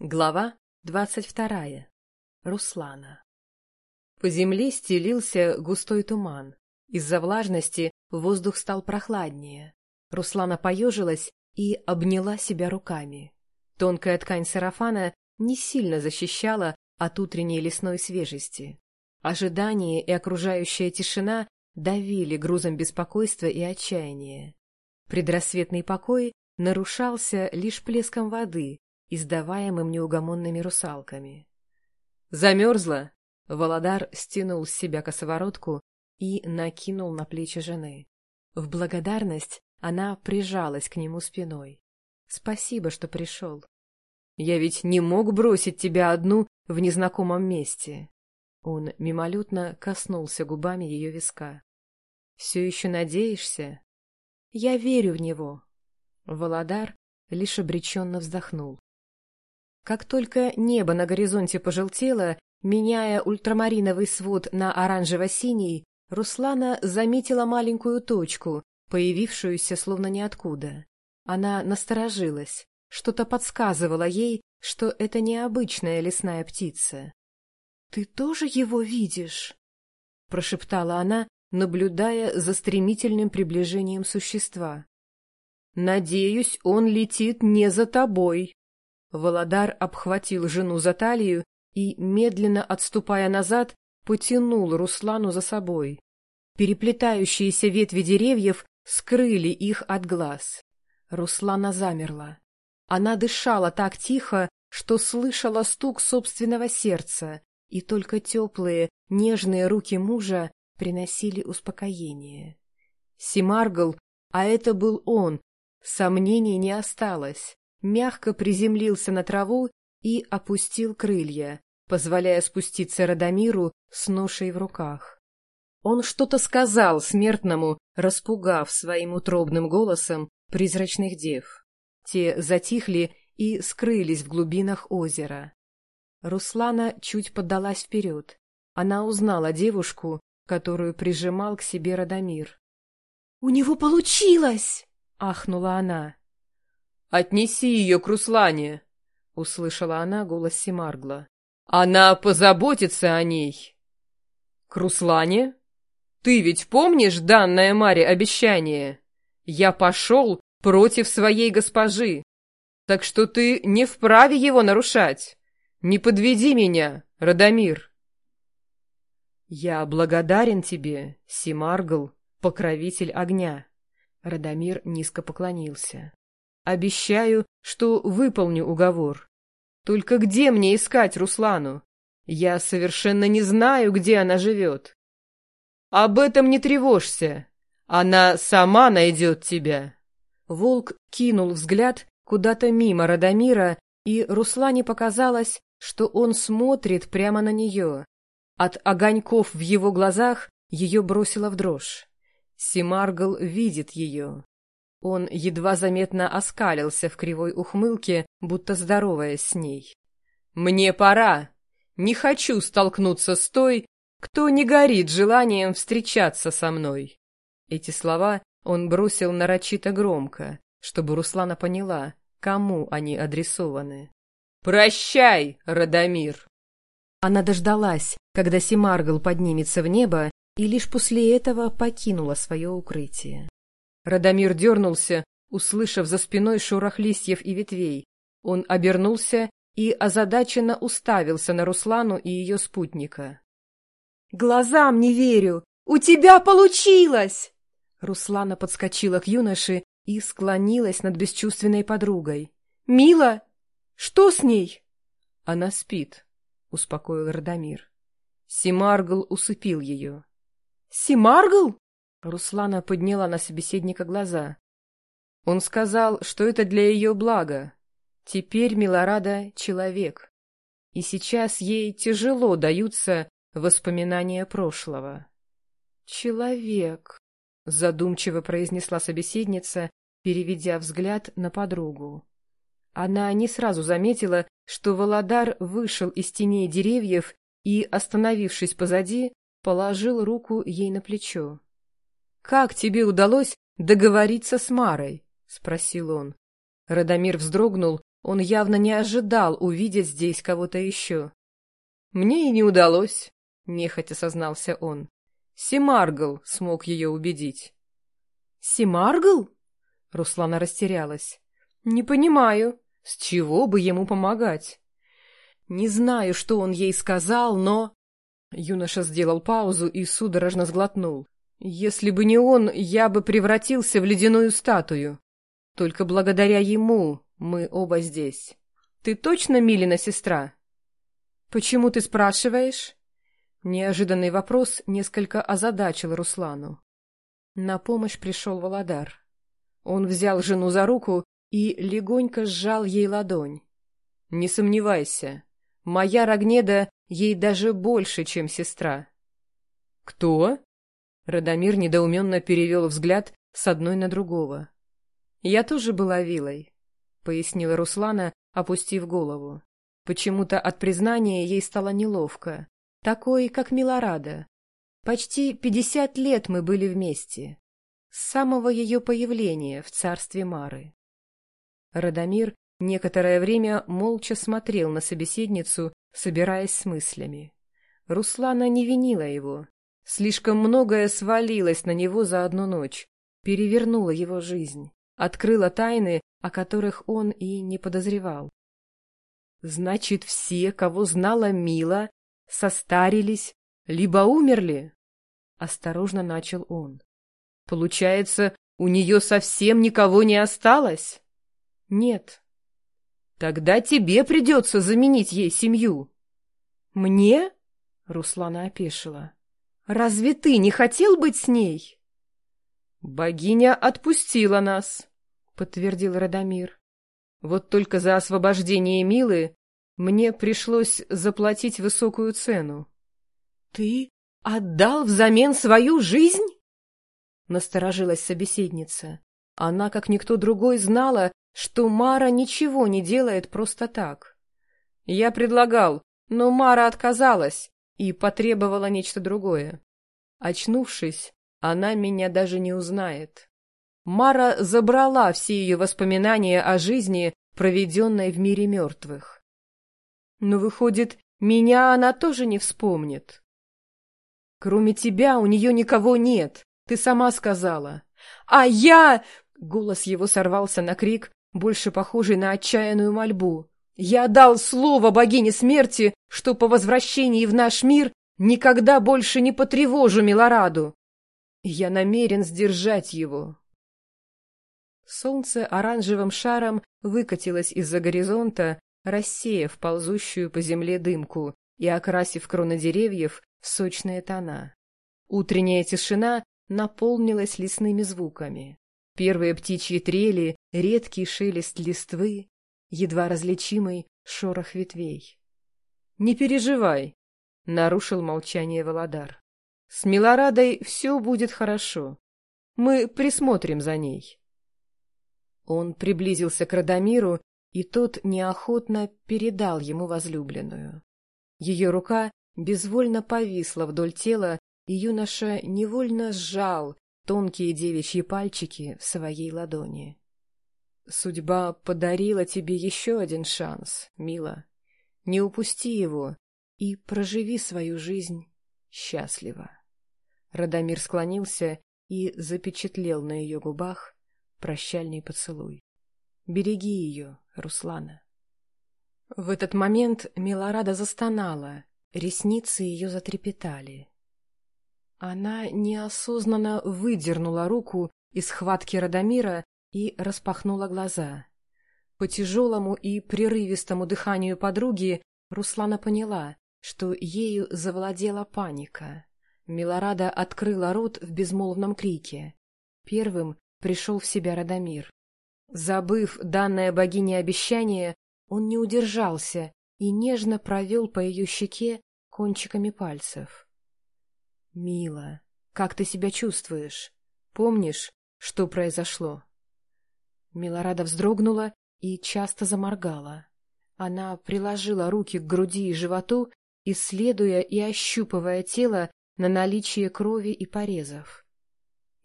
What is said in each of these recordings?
Глава двадцать вторая. Руслана. По земле стелился густой туман. Из-за влажности воздух стал прохладнее. Руслана поежилась и обняла себя руками. Тонкая ткань сарафана не сильно защищала от утренней лесной свежести. Ожидание и окружающая тишина давили грузом беспокойства и отчаяния. Предрассветный покой нарушался лишь плеском воды, издаваемым неугомонными русалками. «Замерзла?» Володар стянул с себя косоворотку и накинул на плечи жены. В благодарность она прижалась к нему спиной. «Спасибо, что пришел. Я ведь не мог бросить тебя одну в незнакомом месте». Он мимолетно коснулся губами ее виска. «Все еще надеешься?» «Я верю в него». Володар лишь обреченно вздохнул. Как только небо на горизонте пожелтело, меняя ультрамариновый свод на оранжево-синий, Руслана заметила маленькую точку, появившуюся словно ниоткуда. Она насторожилась, что-то подсказывало ей, что это необычная лесная птица. — Ты тоже его видишь? — прошептала она, наблюдая за стремительным приближением существа. — Надеюсь, он летит не за тобой, Володар обхватил жену за талию и, медленно отступая назад, потянул Руслану за собой. Переплетающиеся ветви деревьев скрыли их от глаз. Руслана замерла. Она дышала так тихо, что слышала стук собственного сердца, и только теплые, нежные руки мужа приносили успокоение. Симаргл, а это был он, сомнений не осталось мягко приземлился на траву и опустил крылья, позволяя спуститься Радомиру с ношей в руках. Он что-то сказал смертному, распугав своим утробным голосом призрачных дев. Те затихли и скрылись в глубинах озера. Руслана чуть поддалась вперед. Она узнала девушку, которую прижимал к себе Радомир. — У него получилось! — ахнула она. «Отнеси ее к Руслане!» — услышала она голос Семаргла. «Она позаботится о ней!» «К Руслане? Ты ведь помнишь данное Маре обещание? Я пошел против своей госпожи, так что ты не вправе его нарушать. Не подведи меня, Радомир!» «Я благодарен тебе, Симаргл, покровитель огня!» Радомир низко поклонился. Обещаю, что выполню уговор. Только где мне искать Руслану? Я совершенно не знаю, где она живет. Об этом не тревожься. Она сама найдет тебя. Волк кинул взгляд куда-то мимо Радомира, и Руслане показалось, что он смотрит прямо на нее. От огоньков в его глазах ее бросило в дрожь. Симаргл видит ее. Он едва заметно оскалился в кривой ухмылке, будто здороваясь с ней. «Мне пора! Не хочу столкнуться с той, кто не горит желанием встречаться со мной!» Эти слова он бросил нарочито громко, чтобы Руслана поняла, кому они адресованы. «Прощай, Радомир!» Она дождалась, когда Семаргл поднимется в небо, и лишь после этого покинула свое укрытие. Радомир дернулся, услышав за спиной шорох листьев и ветвей. Он обернулся и озадаченно уставился на Руслану и ее спутника. «Глазам не верю! У тебя получилось!» Руслана подскочила к юноше и склонилась над бесчувственной подругой. «Мила, что с ней?» «Она спит», — успокоил Радомир. Симаргл усыпил ее. «Симаргл?» Руслана подняла на собеседника глаза. Он сказал, что это для ее блага. Теперь Милорада — человек. И сейчас ей тяжело даются воспоминания прошлого. «Человек», — задумчиво произнесла собеседница, переведя взгляд на подругу. Она не сразу заметила, что Володар вышел из теней деревьев и, остановившись позади, положил руку ей на плечо. «Как тебе удалось договориться с Марой?» — спросил он. Радомир вздрогнул, Он явно не ожидал увидеть здесь кого-то еще. «Мне и не удалось», — нехотя сознался он. Семаргл смог ее убедить. «Семаргл?» — Руслана растерялась. «Не понимаю, с чего бы ему помогать?» «Не знаю, что он ей сказал, но...» Юноша сделал паузу и судорожно сглотнул. «Если бы не он, я бы превратился в ледяную статую. Только благодаря ему мы оба здесь. Ты точно Милина сестра?» «Почему ты спрашиваешь?» Неожиданный вопрос несколько озадачил Руслану. На помощь пришел Володар. Он взял жену за руку и легонько сжал ей ладонь. «Не сомневайся, моя Рогнеда ей даже больше, чем сестра». «Кто?» Радомир недоуменно перевел взгляд с одной на другого. «Я тоже была вилой», — пояснила Руслана, опустив голову. Почему-то от признания ей стало неловко. Такой, как Милорада. Почти пятьдесят лет мы были вместе. С самого ее появления в царстве Мары. Радомир некоторое время молча смотрел на собеседницу, собираясь с мыслями. Руслана не винила его. Слишком многое свалилось на него за одну ночь, перевернула его жизнь, открыла тайны, о которых он и не подозревал. Значит, все, кого знала Мила, состарились, либо умерли? Осторожно начал он. Получается, у нее совсем никого не осталось? Нет. Тогда тебе придется заменить ей семью. Мне? Руслана опешила. Разве ты не хотел быть с ней? Богиня отпустила нас, подтвердил Радомир. Вот только за освобождение Милы мне пришлось заплатить высокую цену. — Ты отдал взамен свою жизнь? — насторожилась собеседница. Она, как никто другой, знала, что Мара ничего не делает просто так. Я предлагал, но Мара отказалась и потребовала нечто другое. Очнувшись, она меня даже не узнает. Мара забрала все ее воспоминания о жизни, проведенной в мире мертвых. Но, выходит, меня она тоже не вспомнит. Кроме тебя у нее никого нет, ты сама сказала. А я... Голос его сорвался на крик, больше похожий на отчаянную мольбу. Я дал слово богине смерти, что по возвращении в наш мир никогда больше не потревожу Милораду. Я намерен сдержать его. Солнце оранжевым шаром выкатилось из-за горизонта, рассеяв ползущую по земле дымку и окрасив кроны деревьев в сочные тона. Утренняя тишина наполнилась лесными звуками. Первые птичьи трели, редкий шелест листвы, едва различимый шорох ветвей. — Не переживай, — нарушил молчание Володар. — С Милорадой все будет хорошо. Мы присмотрим за ней. Он приблизился к Радомиру, и тот неохотно передал ему возлюбленную. Ее рука безвольно повисла вдоль тела, и юноша невольно сжал тонкие девичьи пальчики в своей ладони. «Судьба подарила тебе еще один шанс, мила. Не упусти его и проживи свою жизнь счастливо». Радомир склонился и запечатлел на ее губах прощальный поцелуй. Береги ее, Руслана. В этот момент Милорада застонала, ресницы ее затрепетали. Она неосознанно выдернула руку из схватки Радомира и распахнула глаза. По тяжелому и прерывистому дыханию подруги Руслана поняла, что ею завладела паника. Милорада открыла рот в безмолвном крике. Первым пришел в себя Радомир. Забыв данное богине обещание, он не удержался и нежно провел по ее щеке кончиками пальцев. — Мила, как ты себя чувствуешь? Помнишь, что произошло? Милорада вздрогнула и часто заморгала. Она приложила руки к груди и животу, исследуя и ощупывая тело на наличие крови и порезов.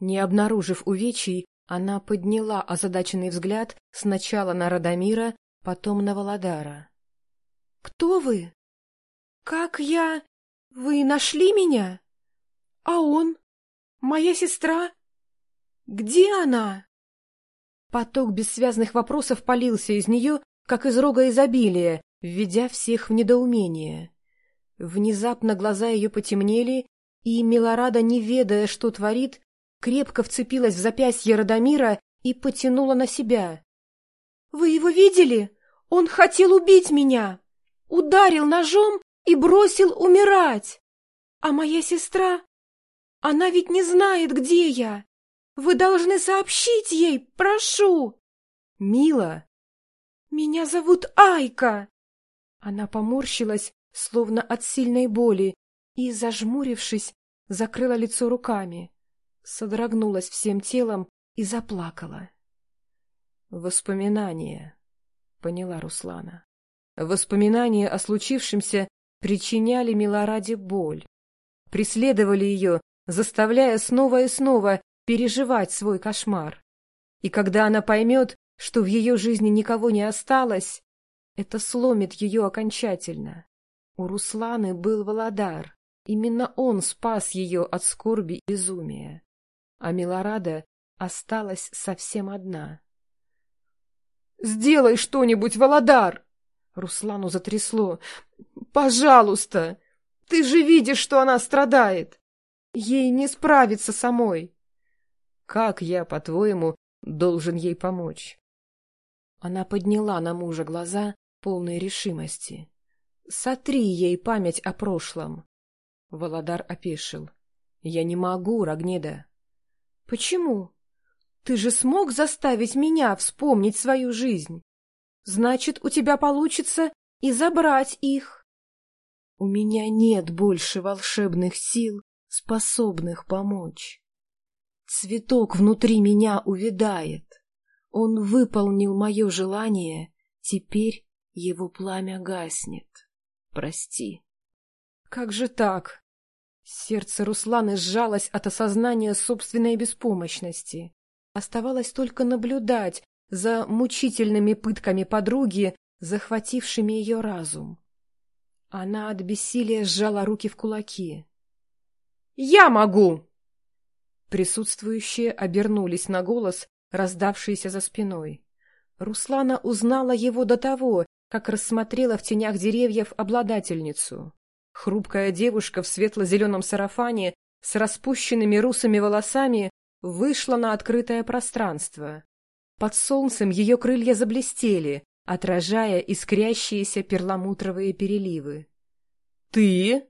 Не обнаружив увечий, она подняла озадаченный взгляд сначала на Радомира, потом на Володара. — Кто вы? Как я... Вы нашли меня? А он? Моя сестра? Где она? Поток бессвязных вопросов полился из нее, как из рога изобилия, введя всех в недоумение. Внезапно глаза ее потемнели, и Милорада, не ведая, что творит, крепко вцепилась в запястье Радомира и потянула на себя. — Вы его видели? Он хотел убить меня! Ударил ножом и бросил умирать! А моя сестра? Она ведь не знает, где я! Вы должны сообщить ей, прошу!» «Мила!» «Меня зовут Айка!» Она поморщилась, словно от сильной боли, и, зажмурившись, закрыла лицо руками, содрогнулась всем телом и заплакала. «Воспоминания», — поняла Руслана. Воспоминания о случившемся причиняли Милораде боль, преследовали ее, заставляя снова и снова переживать свой кошмар. И когда она поймет, что в ее жизни никого не осталось, это сломит ее окончательно. У Русланы был Володар. Именно он спас ее от скорби и безумия. А Милорада осталась совсем одна. «Сделай что-нибудь, Володар!» Руслану затрясло. «Пожалуйста! Ты же видишь, что она страдает! Ей не справиться самой!» Как я, по-твоему, должен ей помочь? Она подняла на мужа глаза, полной решимости. «Сотри ей память о прошлом!» Володар опешил. «Я не могу, Рогнеда». «Почему? Ты же смог заставить меня вспомнить свою жизнь? Значит, у тебя получится и забрать их». «У меня нет больше волшебных сил, способных помочь». Цветок внутри меня увядает. Он выполнил мое желание, теперь его пламя гаснет. Прости. Как же так? Сердце Русланы сжалось от осознания собственной беспомощности. Оставалось только наблюдать за мучительными пытками подруги, захватившими ее разум. Она от бессилия сжала руки в кулаки. «Я могу!» Присутствующие обернулись на голос, раздавшийся за спиной. Руслана узнала его до того, как рассмотрела в тенях деревьев обладательницу. Хрупкая девушка в светло-зеленом сарафане с распущенными русыми волосами вышла на открытое пространство. Под солнцем ее крылья заблестели, отражая искрящиеся перламутровые переливы. «Ты?»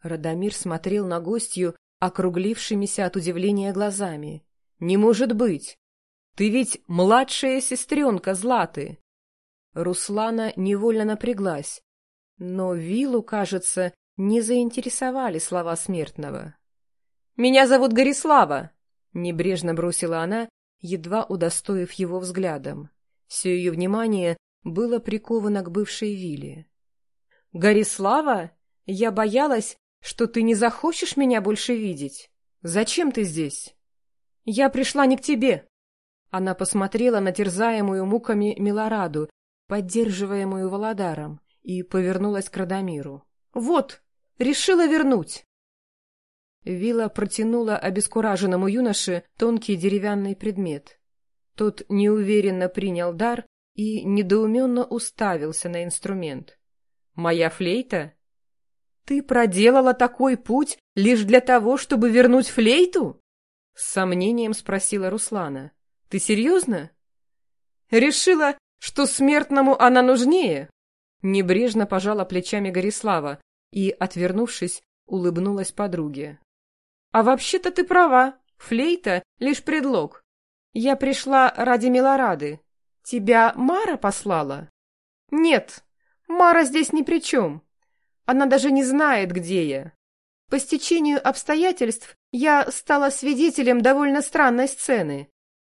Радомир смотрел на гостью округлившимися от удивления глазами. «Не может быть! Ты ведь младшая сестренка Златы!» Руслана невольно напряглась, но Виллу, кажется, не заинтересовали слова смертного. «Меня зовут Горислава!» — небрежно бросила она, едва удостоив его взглядом. Все ее внимание было приковано к бывшей Вилле. «Горислава? Я боялась, что ты не захочешь меня больше видеть? Зачем ты здесь? Я пришла не к тебе. Она посмотрела на терзаемую муками Милораду, поддерживаемую Володаром, и повернулась к Радомиру. Вот, решила вернуть. Вила протянула обескураженному юноше тонкий деревянный предмет. Тот неуверенно принял дар и недоуменно уставился на инструмент. «Моя флейта?» «Ты проделала такой путь лишь для того, чтобы вернуть флейту?» С сомнением спросила Руслана. «Ты серьезно?» «Решила, что смертному она нужнее?» Небрежно пожала плечами Горислава и, отвернувшись, улыбнулась подруге. «А вообще-то ты права. Флейта — лишь предлог. Я пришла ради Милорады. Тебя Мара послала?» «Нет, Мара здесь ни при чем. Она даже не знает, где я. По стечению обстоятельств я стала свидетелем довольно странной сцены.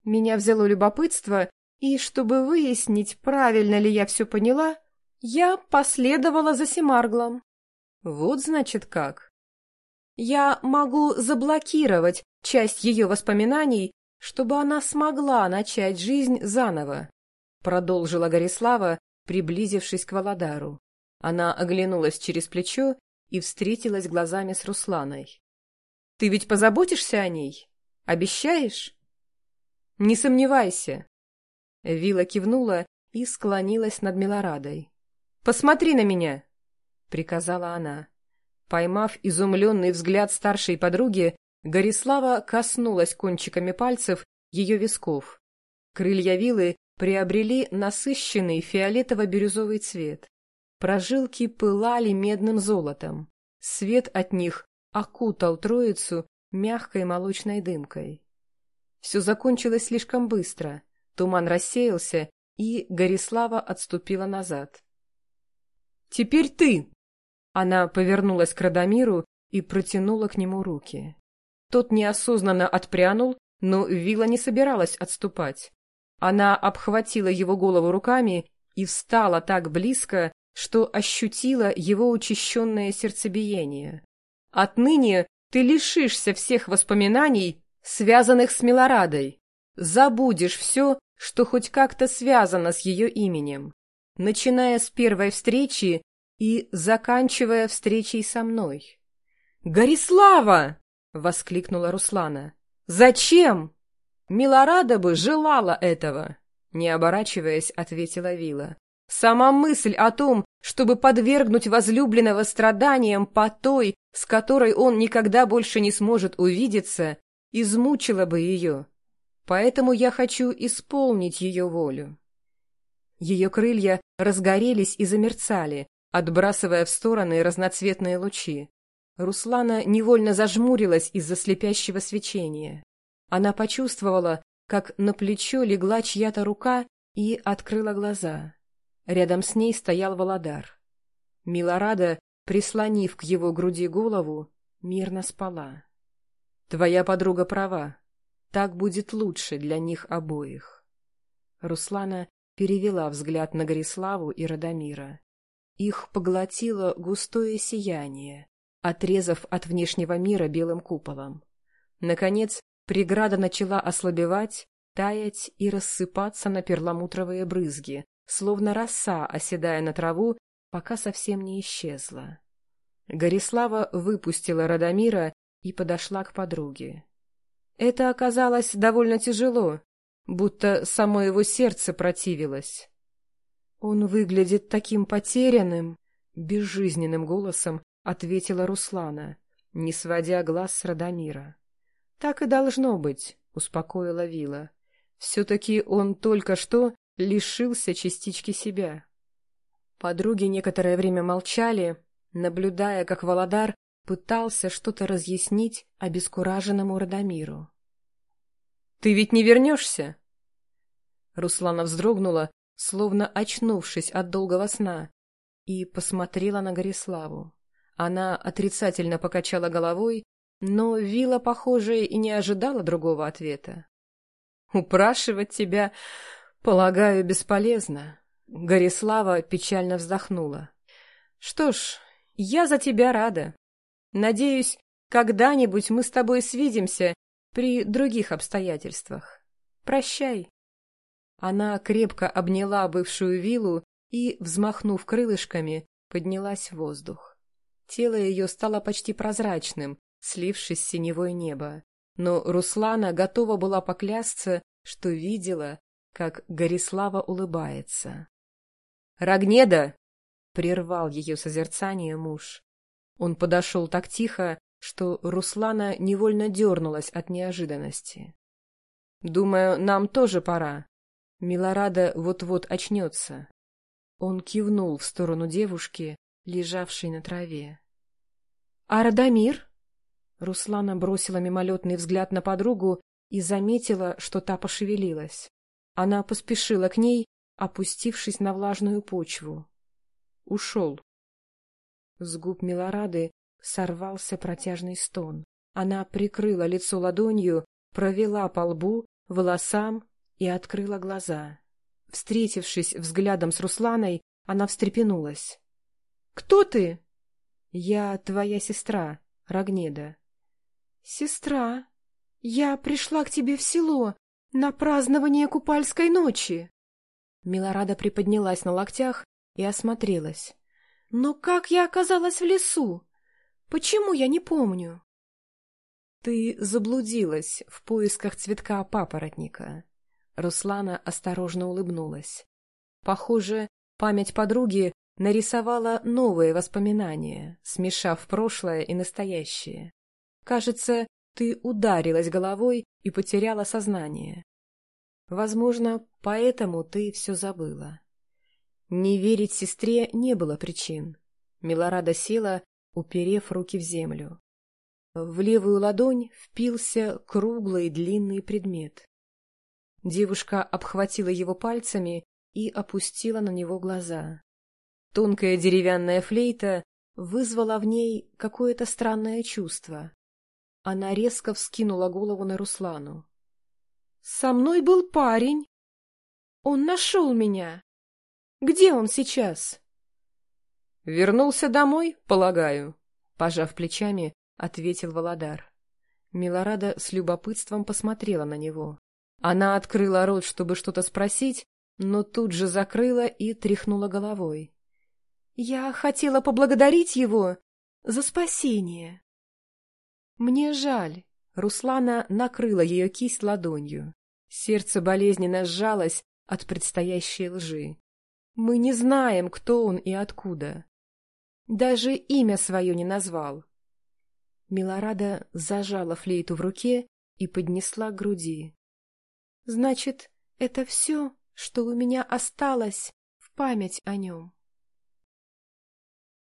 Меня взяло любопытство, и чтобы выяснить, правильно ли я все поняла, я последовала за Семарглом. Вот значит как. Я могу заблокировать часть ее воспоминаний, чтобы она смогла начать жизнь заново. продолжила Горислава, приблизившись к Володару. Она оглянулась через плечо и встретилась глазами с Русланой. — Ты ведь позаботишься о ней? Обещаешь? — Не сомневайся. Вила кивнула и склонилась над Милорадой. — Посмотри на меня! — приказала она. Поймав изумленный взгляд старшей подруги, Горислава коснулась кончиками пальцев ее висков. Крылья вилы приобрели насыщенный фиолетово-бирюзовый цвет. Прожилки пылали медным золотом. Свет от них окутал троицу мягкой молочной дымкой. Все закончилось слишком быстро. Туман рассеялся, и Горислава отступила назад. «Теперь ты!» Она повернулась к Радомиру и протянула к нему руки. Тот неосознанно отпрянул, но Вила не собиралась отступать. Она обхватила его голову руками и встала так близко, что ощутила его учащенное сердцебиение. «Отныне ты лишишься всех воспоминаний, связанных с Милорадой. Забудешь все, что хоть как-то связано с ее именем, начиная с первой встречи и заканчивая встречей со мной». «Горислава!» — воскликнула Руслана. «Зачем?» «Милорада бы желала этого», — не оборачиваясь, ответила Вила. «Сама мысль о том, чтобы подвергнуть возлюбленного страданиям по той, с которой он никогда больше не сможет увидеться, измучила бы ее. Поэтому я хочу исполнить ее волю». Ее крылья разгорелись и замерцали, отбрасывая в стороны разноцветные лучи. Руслана невольно зажмурилась из-за слепящего свечения. Она почувствовала, как на плечо легла чья-то рука и открыла глаза. Рядом с ней стоял Володар. Милорада, прислонив к его груди голову, мирно спала. «Твоя подруга права. Так будет лучше для них обоих». Руслана перевела взгляд на Гориславу и Радомира. Их поглотило густое сияние, отрезав от внешнего мира белым куполом. Наконец, преграда начала ослабевать, таять и рассыпаться на перламутровые брызги, словно роса, оседая на траву, пока совсем не исчезла. Горислава выпустила Радомира и подошла к подруге. Это оказалось довольно тяжело, будто само его сердце противилось. «Он выглядит таким потерянным», — безжизненным голосом ответила Руслана, не сводя глаз с Радомира. Так и должно быть, успокоила Вила. Все-таки он только что лишился частички себя. Подруги некоторое время молчали, наблюдая, как Володар пытался что-то разъяснить обескураженному Радомиру. «Ты ведь не вернешься?» Руслана вздрогнула, словно очнувшись от долгого сна, и посмотрела на Гориславу. Она отрицательно покачала головой, но Вила, похоже, и не ожидала другого ответа. «Упрашивать тебя, полагаю, бесполезно», — Горислава печально вздохнула. «Что ж, я за тебя рада. Надеюсь, когда-нибудь мы с тобой свидимся при других обстоятельствах. Прощай». Она крепко обняла бывшую виллу и, взмахнув крылышками, поднялась в воздух. Тело ее стало почти прозрачным, слившись с синевой неба. Но Руслана готова была поклясться, что видела, как Горислава улыбается. «Рогнеда!» — прервал ее созерцание муж. Он подошел так тихо, что Руслана невольно дернулась от неожиданности. «Думаю, нам тоже пора. Милорада вот-вот очнется». Он кивнул в сторону девушки, лежавшей на траве. — А Радомир? Руслана бросила мимолетный взгляд на подругу и заметила, что та пошевелилась. Она поспешила к ней, опустившись на влажную почву. Ушел. С губ Милорады сорвался протяжный стон. Она прикрыла лицо ладонью, провела по лбу, волосам и открыла глаза. Встретившись взглядом с Русланой, она встрепенулась. «Кто ты?» «Я твоя сестра, Рогнеда». «Сестра, я пришла к тебе в село на празднование Купальской ночи». Милорада приподнялась на локтях и осмотрелась. «Но как я оказалась в лесу? Почему я не помню?» «Ты заблудилась в поисках цветка папоротника». Руслана осторожно улыбнулась. Похоже, память подруги нарисовала новые воспоминания, смешав прошлое и настоящее. Кажется, ты ударилась головой и потеряла сознание. Возможно, поэтому ты все забыла. Не верить сестре не было причин. Милорада села, уперев руки в землю. В левую ладонь впился круглый длинный предмет. Девушка обхватила его пальцами и опустила на него глаза. Тонкая деревянная флейта вызвала в ней какое-то странное чувство. Она резко вскинула голову на Руслану. «Со мной был парень. Он нашел меня. Где он сейчас?» «Вернулся домой, полагаю», — пожав плечами, ответил Володар. Милорада с любопытством посмотрела на него. Она открыла рот, чтобы что-то спросить, но тут же закрыла и тряхнула головой. «Я хотела поблагодарить его за спасение». «Мне жаль». Руслана накрыла ее кисть ладонью. Сердце болезненно сжалось от предстоящей лжи. «Мы не знаем, кто он и откуда. Даже имя свое не назвал». Милорада зажала флейту в руке и поднесла к груди. «Значит, это все, что у меня осталось в память о нем?»